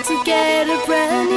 to get a brand